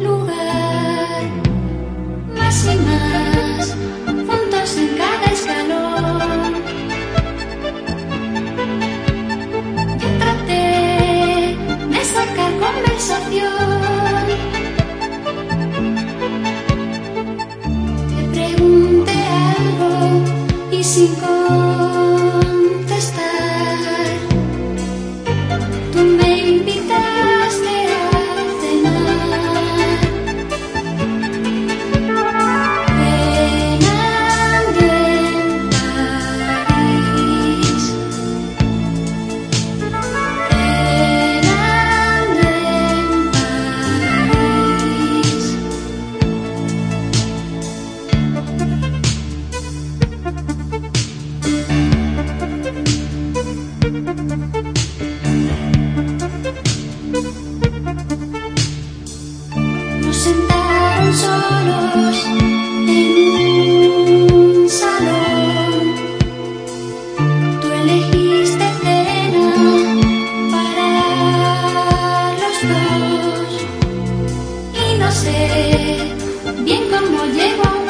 lugar, más y más, sin sentaron solos en un salón. Tú elegiste cena para los dos y no sé bien cómo llegó.